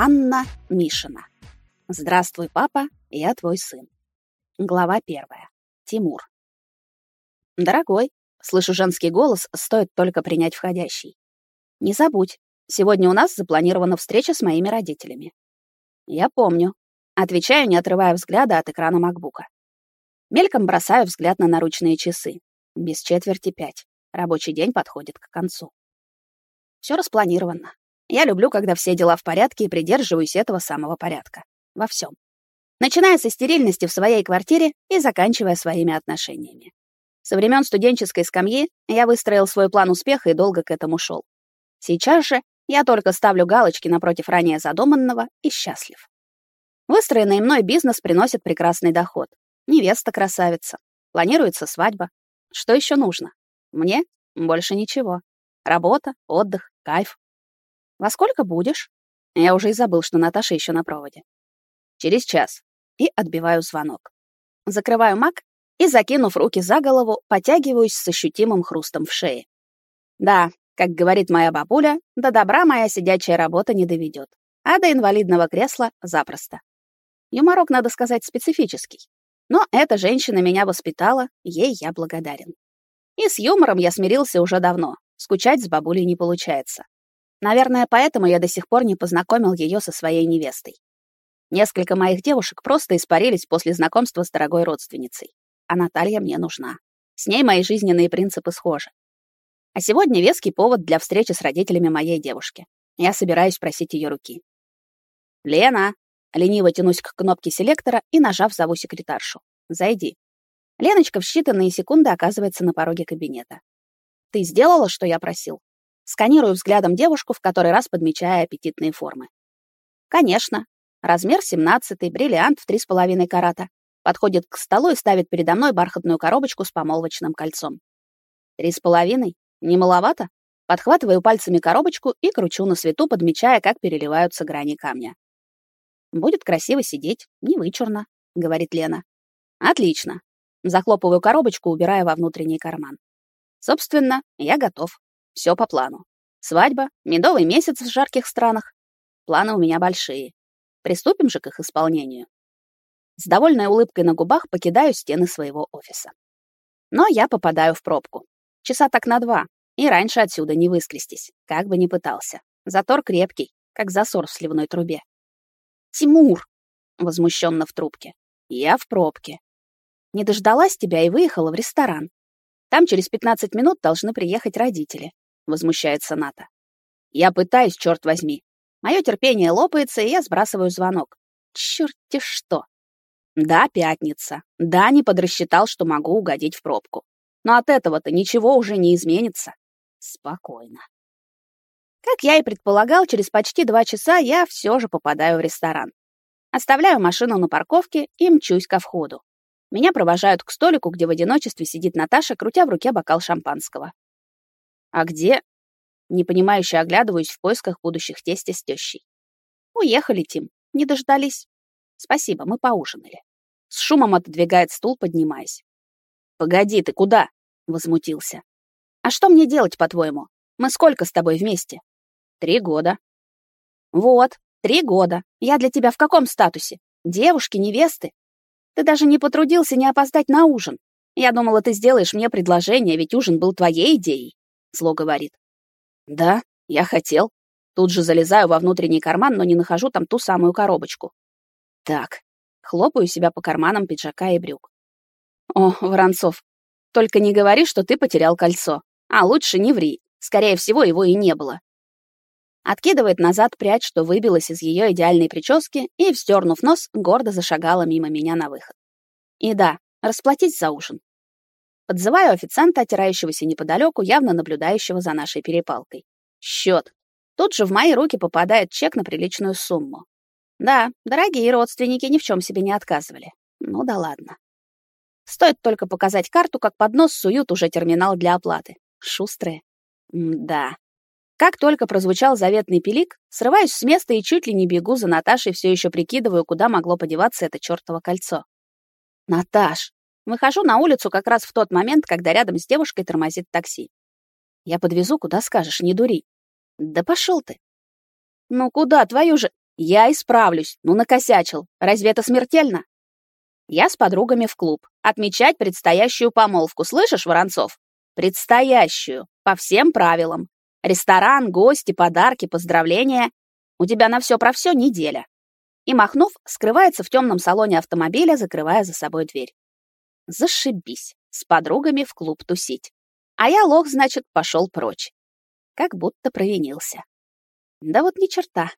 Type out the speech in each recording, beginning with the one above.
Анна Мишина. Здравствуй, папа, я твой сын. Глава первая. Тимур. Дорогой, слышу женский голос, стоит только принять входящий. Не забудь, сегодня у нас запланирована встреча с моими родителями. Я помню. Отвечаю, не отрывая взгляда от экрана макбука. Мельком бросаю взгляд на наручные часы. Без четверти пять. Рабочий день подходит к концу. Все распланировано. Я люблю, когда все дела в порядке и придерживаюсь этого самого порядка. Во всем. Начиная со стерильности в своей квартире и заканчивая своими отношениями. Со времен студенческой скамьи я выстроил свой план успеха и долго к этому шел. Сейчас же я только ставлю галочки напротив ранее задуманного и счастлив. Выстроенный мной бизнес приносит прекрасный доход. Невеста красавица. Планируется свадьба. Что еще нужно? Мне больше ничего. Работа, отдых, кайф. Во сколько будешь? Я уже и забыл, что Наташа еще на проводе. Через час. И отбиваю звонок. Закрываю мак и, закинув руки за голову, потягиваюсь с ощутимым хрустом в шее. Да, как говорит моя бабуля, до добра моя сидячая работа не доведет, а до инвалидного кресла запросто. Юморок, надо сказать, специфический. Но эта женщина меня воспитала, ей я благодарен. И с юмором я смирился уже давно, скучать с бабулей не получается. Наверное, поэтому я до сих пор не познакомил ее со своей невестой. Несколько моих девушек просто испарились после знакомства с дорогой родственницей. А Наталья мне нужна. С ней мои жизненные принципы схожи. А сегодня веский повод для встречи с родителями моей девушки. Я собираюсь просить ее руки. «Лена!» Лениво тянусь к кнопке селектора и, нажав, зову секретаршу. «Зайди». Леночка в считанные секунды оказывается на пороге кабинета. «Ты сделала, что я просил?» Сканирую взглядом девушку, в который раз подмечая аппетитные формы. Конечно. Размер 17, бриллиант в 3,5 карата. Подходит к столу и ставит передо мной бархатную коробочку с помолвочным кольцом. Три с половиной? Не маловато? Подхватываю пальцами коробочку и кручу на свету, подмечая, как переливаются грани камня. «Будет красиво сидеть, не вычурно», — говорит Лена. «Отлично». Захлопываю коробочку, убирая во внутренний карман. Собственно, я готов. Все по плану. Свадьба, медовый месяц в жарких странах. Планы у меня большие. Приступим же к их исполнению. С довольной улыбкой на губах покидаю стены своего офиса. Но я попадаю в пробку. Часа так на два, и раньше отсюда не выскрестись, как бы ни пытался. Затор крепкий, как засор в сливной трубе. «Тимур!» — возмущенно в трубке. «Я в пробке. Не дождалась тебя и выехала в ресторан. Там через 15 минут должны приехать родители возмущается Ната. Я пытаюсь, черт возьми. Мое терпение лопается, и я сбрасываю звонок. Черт-те что. Да, пятница. Да, не подрасчитал, что могу угодить в пробку. Но от этого-то ничего уже не изменится. Спокойно. Как я и предполагал, через почти два часа я все же попадаю в ресторан. Оставляю машину на парковке и мчусь ко входу. Меня провожают к столику, где в одиночестве сидит Наташа, крутя в руке бокал шампанского. А где? Непонимающе оглядываюсь в поисках будущих тестя с тещей. Уехали, Тим. Не дождались. Спасибо, мы поужинали. С шумом отодвигает стул, поднимаясь. Погоди, ты куда? Возмутился. А что мне делать, по-твоему? Мы сколько с тобой вместе? Три года. Вот, три года. Я для тебя в каком статусе? Девушки, невесты? Ты даже не потрудился не опоздать на ужин. Я думала, ты сделаешь мне предложение, ведь ужин был твоей идеей. Зло говорит. Да, я хотел. Тут же залезаю во внутренний карман, но не нахожу там ту самую коробочку. Так, хлопаю себя по карманам пиджака и брюк. О, Воронцов, только не говори, что ты потерял кольцо. А лучше не ври. Скорее всего, его и не было. Откидывает назад прядь, что выбилась из ее идеальной прически, и, встернув нос, гордо зашагала мимо меня на выход. И да, расплатись за ужин. Подзываю официанта, отирающегося неподалеку, явно наблюдающего за нашей перепалкой. Счет. Тут же в мои руки попадает чек на приличную сумму. Да, дорогие родственники ни в чем себе не отказывали. Ну да ладно. Стоит только показать карту, как под нос суют уже терминал для оплаты. Шустрые. Да. Как только прозвучал заветный пилик, срываюсь с места и чуть ли не бегу за Наташей, все еще прикидываю, куда могло подеваться это чертово кольцо. Наташ, Выхожу на улицу как раз в тот момент, когда рядом с девушкой тормозит такси. Я подвезу, куда скажешь, не дури. Да пошел ты. Ну куда, твою же... Я исправлюсь, ну накосячил. Разве это смертельно? Я с подругами в клуб. Отмечать предстоящую помолвку, слышишь, Воронцов? Предстоящую, по всем правилам. Ресторан, гости, подарки, поздравления. У тебя на все про все неделя. И, махнув, скрывается в темном салоне автомобиля, закрывая за собой дверь. Зашибись. С подругами в клуб тусить. А я лох, значит, пошел прочь. Как будто провинился. Да вот ни черта.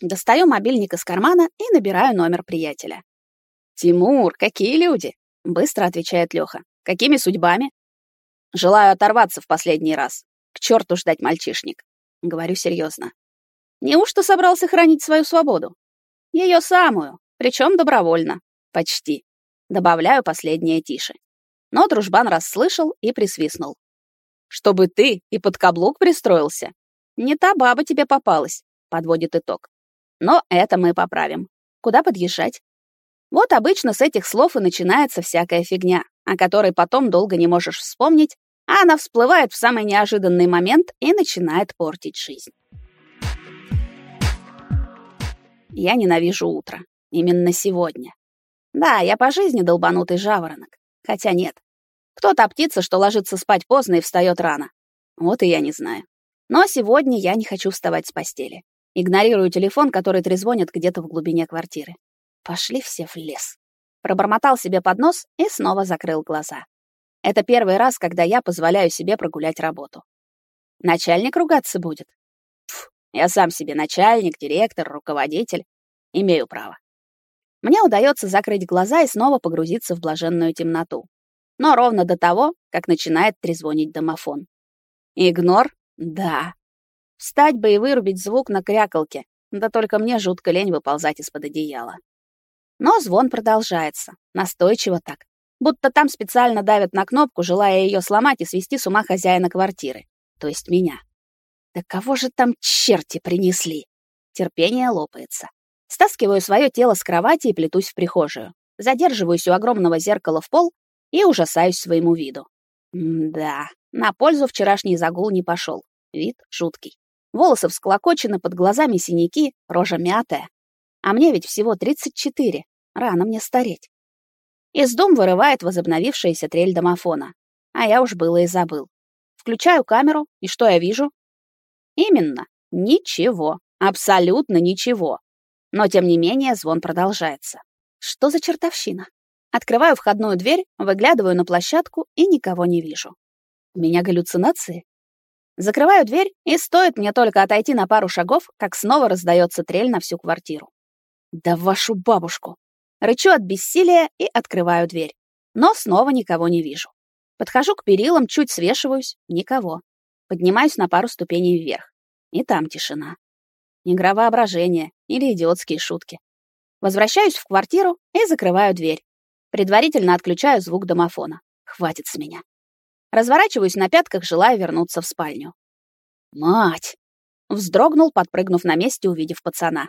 Достаю мобильник из кармана и набираю номер приятеля. «Тимур, какие люди?» — быстро отвечает Лёха. «Какими судьбами?» «Желаю оторваться в последний раз. К черту ждать мальчишник», — говорю серьезно. «Неужто собрался хранить свою свободу?» Ее самую, причем добровольно. Почти. Добавляю последнее тише. Но дружбан расслышал и присвистнул. «Чтобы ты и под каблук пристроился. Не та баба тебе попалась», — подводит итог. «Но это мы поправим. Куда подъезжать?» Вот обычно с этих слов и начинается всякая фигня, о которой потом долго не можешь вспомнить, а она всплывает в самый неожиданный момент и начинает портить жизнь. Я ненавижу утро. Именно сегодня. Да, я по жизни долбанутый жаворонок. Хотя нет. Кто-то птица, что ложится спать поздно и встает рано. Вот и я не знаю. Но сегодня я не хочу вставать с постели. Игнорирую телефон, который трезвонит где-то в глубине квартиры. Пошли все в лес. Пробормотал себе под нос и снова закрыл глаза. Это первый раз, когда я позволяю себе прогулять работу. Начальник ругаться будет. Пф, я сам себе начальник, директор, руководитель. Имею право. Мне удается закрыть глаза и снова погрузиться в блаженную темноту. Но ровно до того, как начинает трезвонить домофон. Игнор? Да. Встать бы и вырубить звук на крякалке. Да только мне жутко лень выползать из-под одеяла. Но звон продолжается, настойчиво так, будто там специально давят на кнопку, желая ее сломать и свести с ума хозяина квартиры, то есть меня. Да кого же там черти принесли? Терпение лопается. Стаскиваю свое тело с кровати и плетусь в прихожую. Задерживаюсь у огромного зеркала в пол и ужасаюсь своему виду. М-да, на пользу вчерашний загул не пошел. Вид жуткий. Волосы всклокочены, под глазами синяки, рожа мятая. А мне ведь всего 34. Рано мне стареть. Из дом вырывает возобновившаяся трель домофона. А я уж было и забыл. Включаю камеру, и что я вижу? Именно, ничего. Абсолютно ничего. Но, тем не менее, звон продолжается. Что за чертовщина? Открываю входную дверь, выглядываю на площадку и никого не вижу. У меня галлюцинации? Закрываю дверь, и стоит мне только отойти на пару шагов, как снова раздается трель на всю квартиру. Да вашу бабушку! Рычу от бессилия и открываю дверь. Но снова никого не вижу. Подхожу к перилам, чуть свешиваюсь. Никого. Поднимаюсь на пару ступеней вверх. И там тишина. Игра воображения или идиотские шутки. Возвращаюсь в квартиру и закрываю дверь. Предварительно отключаю звук домофона. Хватит с меня. Разворачиваюсь на пятках, желая вернуться в спальню. «Мать!» — вздрогнул, подпрыгнув на месте, увидев пацана.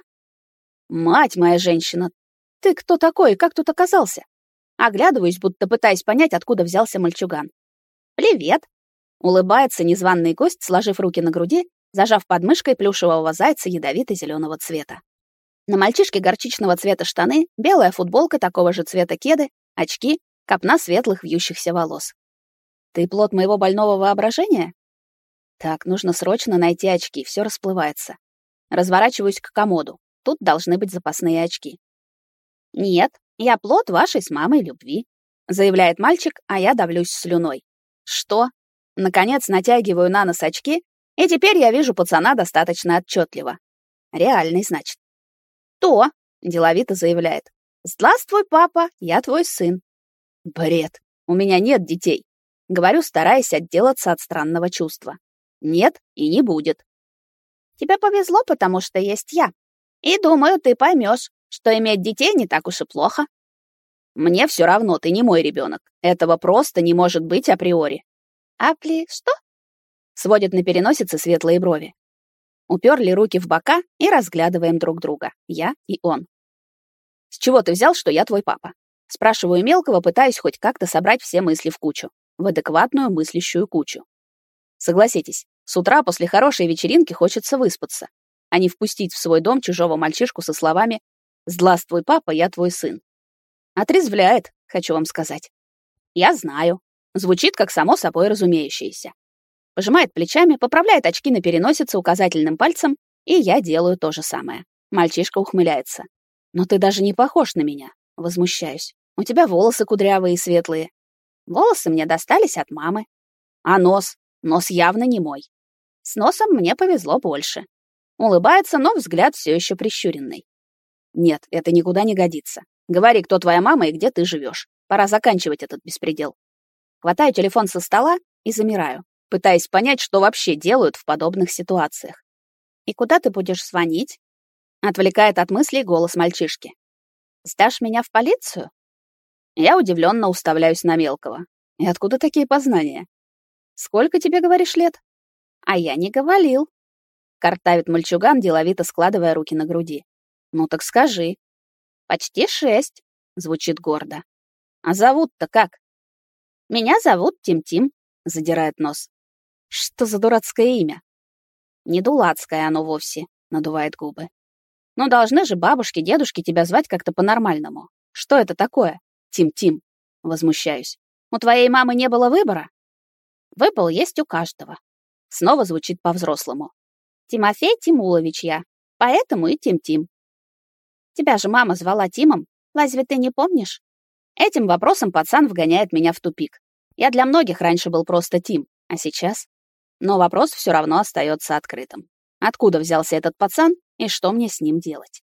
«Мать моя женщина! Ты кто такой и как тут оказался?» Оглядываюсь, будто пытаясь понять, откуда взялся мальчуган. «Привет!» — улыбается незваный гость, сложив руки на груди зажав под мышкой плюшевого зайца ядовито-зеленого цвета. На мальчишке горчичного цвета штаны, белая футболка такого же цвета кеды, очки, копна светлых вьющихся волос. Ты плод моего больного воображения? Так, нужно срочно найти очки, все расплывается. Разворачиваюсь к комоду. Тут должны быть запасные очки. Нет, я плод вашей с мамой любви, заявляет мальчик, а я давлюсь слюной. Что? Наконец натягиваю на нос очки и теперь я вижу пацана достаточно отчетливо. Реальный, значит. То, деловито заявляет. Здравствуй, папа, я твой сын. Бред. У меня нет детей. Говорю, стараясь отделаться от странного чувства. Нет и не будет. Тебе повезло, потому что есть я. И думаю, ты поймешь, что иметь детей не так уж и плохо. Мне все равно, ты не мой ребенок. Этого просто не может быть априори. Апли что? Сводит на переносице светлые брови. Уперли руки в бока и разглядываем друг друга. Я и он. «С чего ты взял, что я твой папа?» Спрашиваю мелкого, пытаясь хоть как-то собрать все мысли в кучу. В адекватную мыслящую кучу. Согласитесь, с утра после хорошей вечеринки хочется выспаться. а не впустить в свой дом чужого мальчишку со словами «Здравствуй, папа, я твой сын». Отрезвляет, хочу вам сказать. Я знаю. Звучит как само собой разумеющееся. Пожимает плечами, поправляет очки на переносице указательным пальцем, и я делаю то же самое. Мальчишка ухмыляется. «Но ты даже не похож на меня», — возмущаюсь. «У тебя волосы кудрявые и светлые». Волосы мне достались от мамы. А нос? Нос явно не мой. С носом мне повезло больше. Улыбается, но взгляд все еще прищуренный. Нет, это никуда не годится. Говори, кто твоя мама и где ты живешь. Пора заканчивать этот беспредел. Хватаю телефон со стола и замираю, пытаясь понять, что вообще делают в подобных ситуациях. «И куда ты будешь звонить?» Отвлекает от мыслей голос мальчишки. «Сдашь меня в полицию?» Я удивленно уставляюсь на мелкого. «И откуда такие познания?» «Сколько тебе, говоришь, лет?» «А я не говорил», — картавит мальчуган, деловито складывая руки на груди. «Ну так скажи». «Почти шесть», — звучит гордо. «А зовут-то как?» «Меня зовут Тим-Тим», — задирает нос. «Что за дурацкое имя?» «Не дулацкое оно вовсе», — надувает губы. «Но должны же бабушки, дедушки тебя звать как-то по-нормальному. Что это такое? Тим-Тим?» Возмущаюсь. «У твоей мамы не было выбора?» «Выбор есть у каждого». Снова звучит по-взрослому. «Тимофей Тимулович я, поэтому и Тим-Тим». «Тебя же мама звала Тимом, разве ты не помнишь?» Этим вопросом пацан вгоняет меня в тупик. Я для многих раньше был просто Тим, а сейчас? Но вопрос все равно остается открытым. Откуда взялся этот пацан и что мне с ним делать?